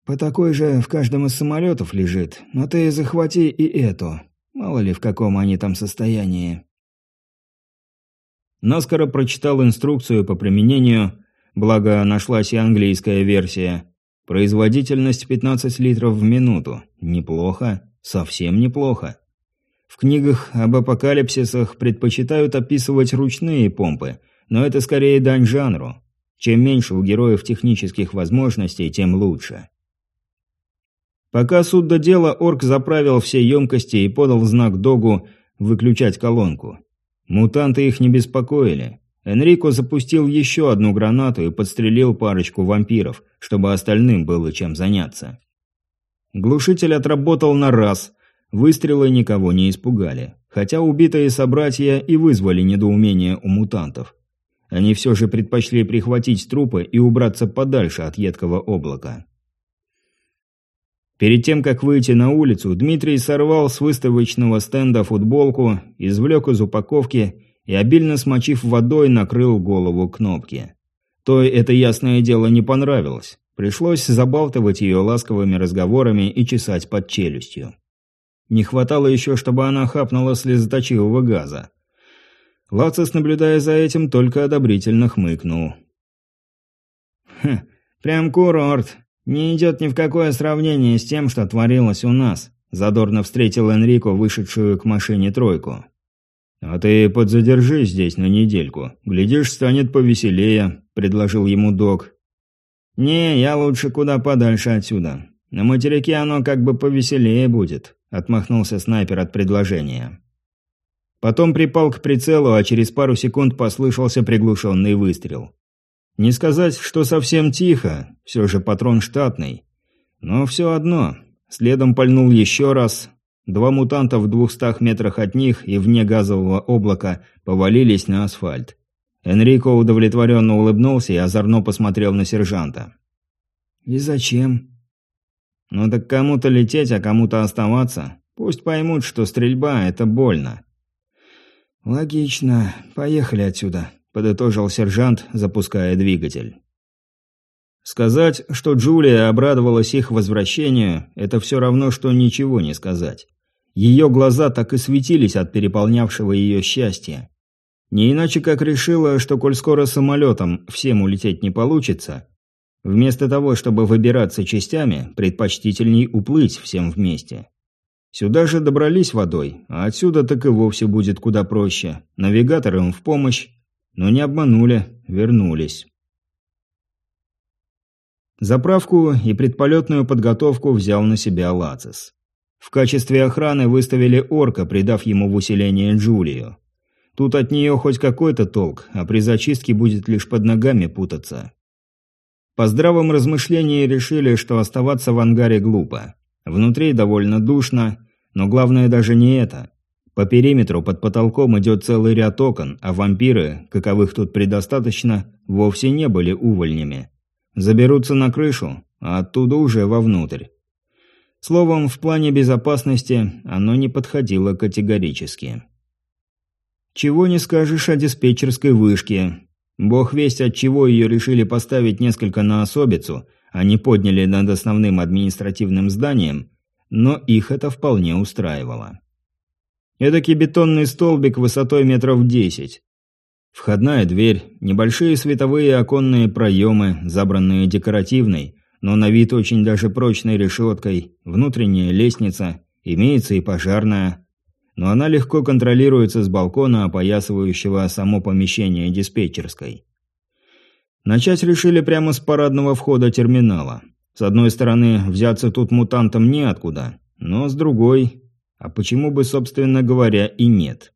«По такой же в каждом из самолетов лежит, но ты захвати и эту. Мало ли в каком они там состоянии». Наскоро прочитал инструкцию по применению, благо нашлась и английская версия. Производительность 15 литров в минуту. Неплохо. Совсем неплохо. В книгах об апокалипсисах предпочитают описывать ручные помпы, но это скорее дань жанру. Чем меньше у героев технических возможностей, тем лучше. Пока суд до дела, орк заправил все емкости и подал знак Догу выключать колонку. Мутанты их не беспокоили. Энрико запустил еще одну гранату и подстрелил парочку вампиров, чтобы остальным было чем заняться. Глушитель отработал на раз. Выстрелы никого не испугали, хотя убитые собратья и вызвали недоумение у мутантов. Они все же предпочли прихватить трупы и убраться подальше от едкого облака. Перед тем, как выйти на улицу, Дмитрий сорвал с выставочного стенда футболку, извлек из упаковки и, обильно смочив водой, накрыл голову кнопки. Той это ясное дело не понравилось. Пришлось забалтывать ее ласковыми разговорами и чесать под челюстью. Не хватало еще, чтобы она хапнула слезоточивого газа. Лацис, наблюдая за этим, только одобрительно хмыкнул. «Хм, прям курорт. «Не идет ни в какое сравнение с тем, что творилось у нас», – задорно встретил Энрико вышедшую к машине тройку. «А ты подзадержи здесь на недельку. Глядишь, станет повеселее», – предложил ему док. «Не, я лучше куда подальше отсюда. На материке оно как бы повеселее будет», – отмахнулся снайпер от предложения. Потом припал к прицелу, а через пару секунд послышался приглушенный выстрел. Не сказать, что совсем тихо, все же патрон штатный. Но все одно. Следом пальнул еще раз. Два мутанта в двухстах метрах от них и вне газового облака повалились на асфальт. Энрико удовлетворенно улыбнулся и озорно посмотрел на сержанта. «И зачем?» «Ну так кому-то лететь, а кому-то оставаться. Пусть поймут, что стрельба – это больно». «Логично. Поехали отсюда», подытожил сержант, запуская двигатель. Сказать, что Джулия обрадовалась их возвращению, это все равно, что ничего не сказать. Ее глаза так и светились от переполнявшего ее счастья. Не иначе как решила, что коль скоро самолетом всем улететь не получится, вместо того, чтобы выбираться частями, предпочтительней уплыть всем вместе. Сюда же добрались водой, а отсюда так и вовсе будет куда проще. Навигатор им в помощь, но не обманули, вернулись. Заправку и предполетную подготовку взял на себя Лацис. В качестве охраны выставили орка, придав ему в усиление Джулию. Тут от нее хоть какой-то толк, а при зачистке будет лишь под ногами путаться. По здравом размышлении решили, что оставаться в ангаре глупо. Внутри довольно душно, но главное даже не это. По периметру под потолком идет целый ряд окон, а вампиры, каковых тут предостаточно, вовсе не были увольнями. Заберутся на крышу, а оттуда уже вовнутрь. Словом, в плане безопасности оно не подходило категорически. Чего не скажешь о диспетчерской вышке. Бог весть, от чего ее решили поставить несколько на особицу, а не подняли над основным административным зданием, но их это вполне устраивало. Эдакий бетонный столбик высотой метров десять. Входная дверь, небольшие световые оконные проемы, забранные декоративной, но на вид очень даже прочной решеткой, внутренняя лестница, имеется и пожарная. Но она легко контролируется с балкона, опоясывающего само помещение диспетчерской. Начать решили прямо с парадного входа терминала. С одной стороны, взяться тут мутантам неоткуда, но с другой... А почему бы, собственно говоря, и нет?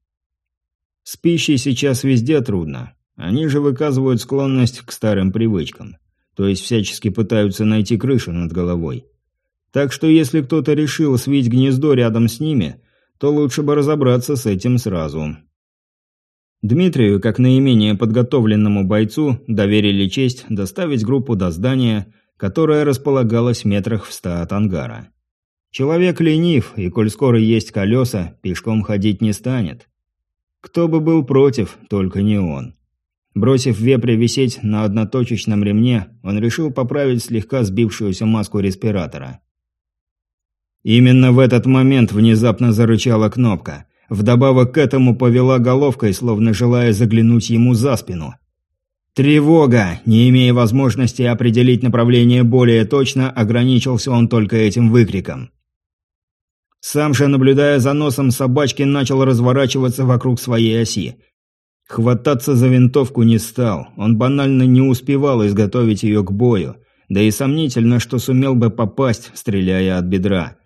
С пищей сейчас везде трудно. Они же выказывают склонность к старым привычкам то есть всячески пытаются найти крышу над головой. Так что если кто-то решил свить гнездо рядом с ними, то лучше бы разобраться с этим сразу. Дмитрию, как наименее подготовленному бойцу, доверили честь доставить группу до здания, которое располагалось метрах в ста от ангара. Человек ленив, и коль скоро есть колеса, пешком ходить не станет. Кто бы был против, только не он. Бросив вепря висеть на одноточечном ремне, он решил поправить слегка сбившуюся маску респиратора. Именно в этот момент внезапно зарычала кнопка. Вдобавок к этому повела головкой, словно желая заглянуть ему за спину. Тревога! Не имея возможности определить направление более точно, ограничился он только этим выкриком. Сам же, наблюдая за носом собачки, начал разворачиваться вокруг своей оси. Хвататься за винтовку не стал, он банально не успевал изготовить ее к бою, да и сомнительно, что сумел бы попасть, стреляя от бедра.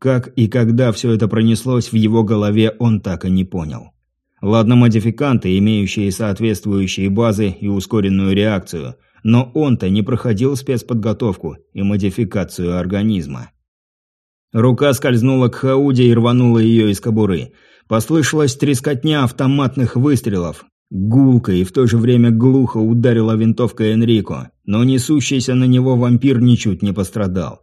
Как и когда все это пронеслось в его голове, он так и не понял. Ладно модификанты, имеющие соответствующие базы и ускоренную реакцию, но он-то не проходил спецподготовку и модификацию организма. Рука скользнула к Хауде и рванула ее из кобуры – Послышалась трескотня автоматных выстрелов. Гулко и в то же время глухо ударила винтовка Энрико, но несущийся на него вампир ничуть не пострадал.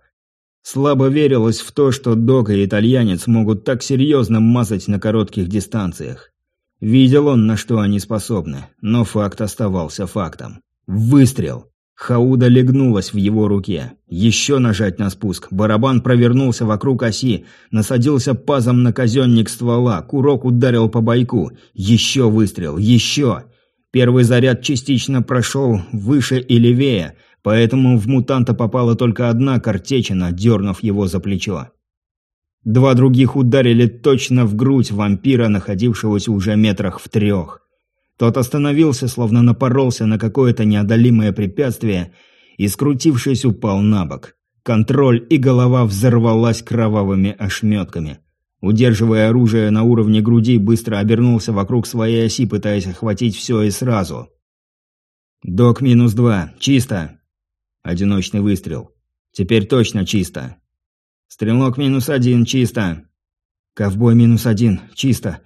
Слабо верилось в то, что Док и итальянец могут так серьезно мазать на коротких дистанциях. Видел он, на что они способны, но факт оставался фактом. Выстрел! Хауда легнулась в его руке. Еще нажать на спуск. Барабан провернулся вокруг оси, насадился пазом на казенник ствола, курок ударил по бойку. Еще выстрел, еще! Первый заряд частично прошел выше и левее, поэтому в мутанта попала только одна картечина, дернув его за плечо. Два других ударили точно в грудь вампира, находившегося уже метрах в трех. Тот остановился, словно напоролся на какое-то неодолимое препятствие и, скрутившись, упал на бок. Контроль и голова взорвалась кровавыми ошметками. Удерживая оружие на уровне груди, быстро обернулся вокруг своей оси, пытаясь охватить все и сразу. «Док минус два. Чисто!» Одиночный выстрел. «Теперь точно чисто!» «Стрелок минус один. Чисто!» «Ковбой минус один. Чисто!»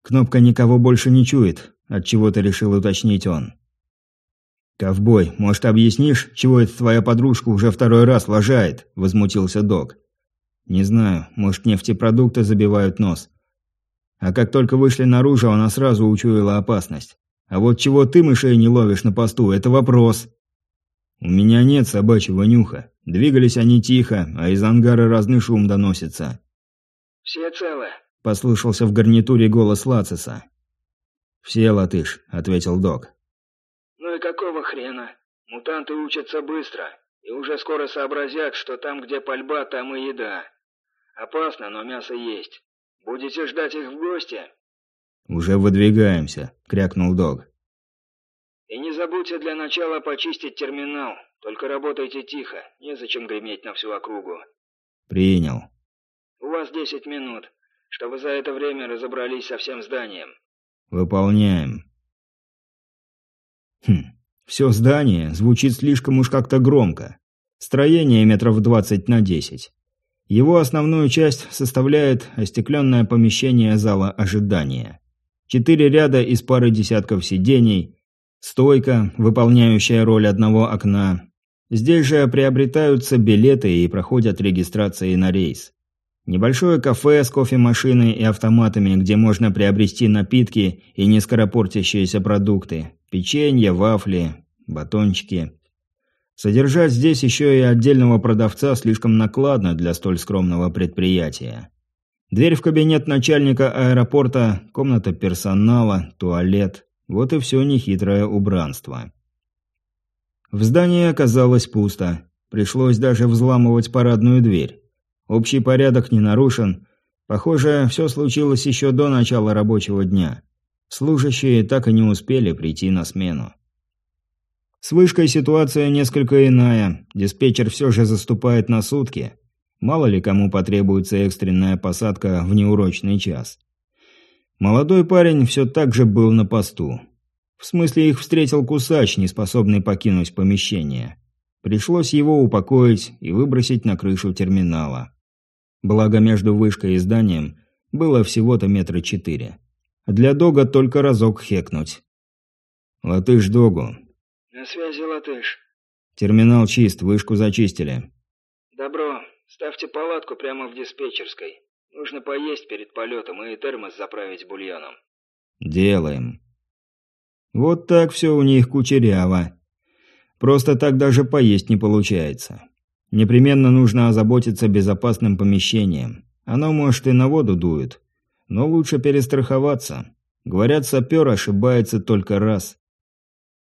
«Кнопка никого больше не чует. Отчего-то решил уточнить он. «Ковбой, может, объяснишь, чего эта твоя подружка уже второй раз лажает?» – возмутился док. «Не знаю, может, нефтепродукты забивают нос. А как только вышли наружу, она сразу учуяла опасность. А вот чего ты мышей не ловишь на посту – это вопрос». «У меня нет собачьего нюха. Двигались они тихо, а из ангара разный шум доносится». «Все целы?» – послышался в гарнитуре голос Лациса. «Все, латыш», – ответил док. «Ну и какого хрена? Мутанты учатся быстро, и уже скоро сообразят, что там, где пальба, там и еда. Опасно, но мясо есть. Будете ждать их в гости?» «Уже выдвигаемся», – крякнул Дог. «И не забудьте для начала почистить терминал. Только работайте тихо, незачем греметь на всю округу». «Принял». «У вас десять минут, чтобы за это время разобрались со всем зданием». «Выполняем». Хм, все здание звучит слишком уж как-то громко. Строение метров двадцать на десять. Его основную часть составляет остекленное помещение зала ожидания. Четыре ряда из пары десятков сидений, стойка, выполняющая роль одного окна. Здесь же приобретаются билеты и проходят регистрации на рейс. Небольшое кафе с кофемашиной и автоматами, где можно приобрести напитки и нескоропортящиеся продукты, печенье, вафли, батончики. Содержать здесь еще и отдельного продавца слишком накладно для столь скромного предприятия. Дверь в кабинет начальника аэропорта, комната персонала, туалет. Вот и все нехитрое убранство. В здании оказалось пусто. Пришлось даже взламывать парадную дверь. Общий порядок не нарушен. Похоже, все случилось еще до начала рабочего дня. Служащие так и не успели прийти на смену. С вышкой ситуация несколько иная. Диспетчер все же заступает на сутки. Мало ли кому потребуется экстренная посадка в неурочный час. Молодой парень все так же был на посту. В смысле их встретил кусач, не способный покинуть помещение. Пришлось его упокоить и выбросить на крышу терминала. Благо между вышкой и зданием было всего-то метра четыре. Для Дога только разок хекнуть. «Латыш Догу, «На связи, латыш». «Терминал чист, вышку зачистили». «Добро. Ставьте палатку прямо в диспетчерской. Нужно поесть перед полетом и термос заправить бульоном». «Делаем». Вот так все у них кучеряво. Просто так даже поесть не получается. Непременно нужно озаботиться безопасным помещением. Оно, может, и на воду дует. Но лучше перестраховаться. Говорят, сапер ошибается только раз.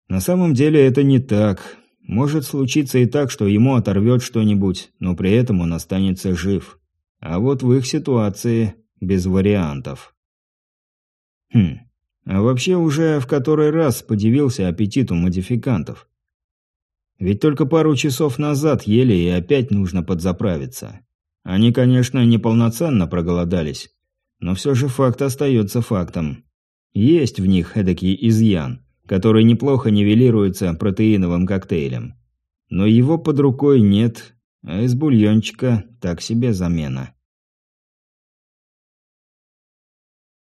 На самом деле это не так. Может случиться и так, что ему оторвет что-нибудь, но при этом он останется жив. А вот в их ситуации без вариантов. Хм, а вообще уже в который раз подивился аппетиту модификантов. Ведь только пару часов назад ели и опять нужно подзаправиться. Они, конечно, неполноценно проголодались, но все же факт остается фактом. Есть в них эдакий изъян который неплохо нивелируется протеиновым коктейлем. Но его под рукой нет, а из бульончика так себе замена.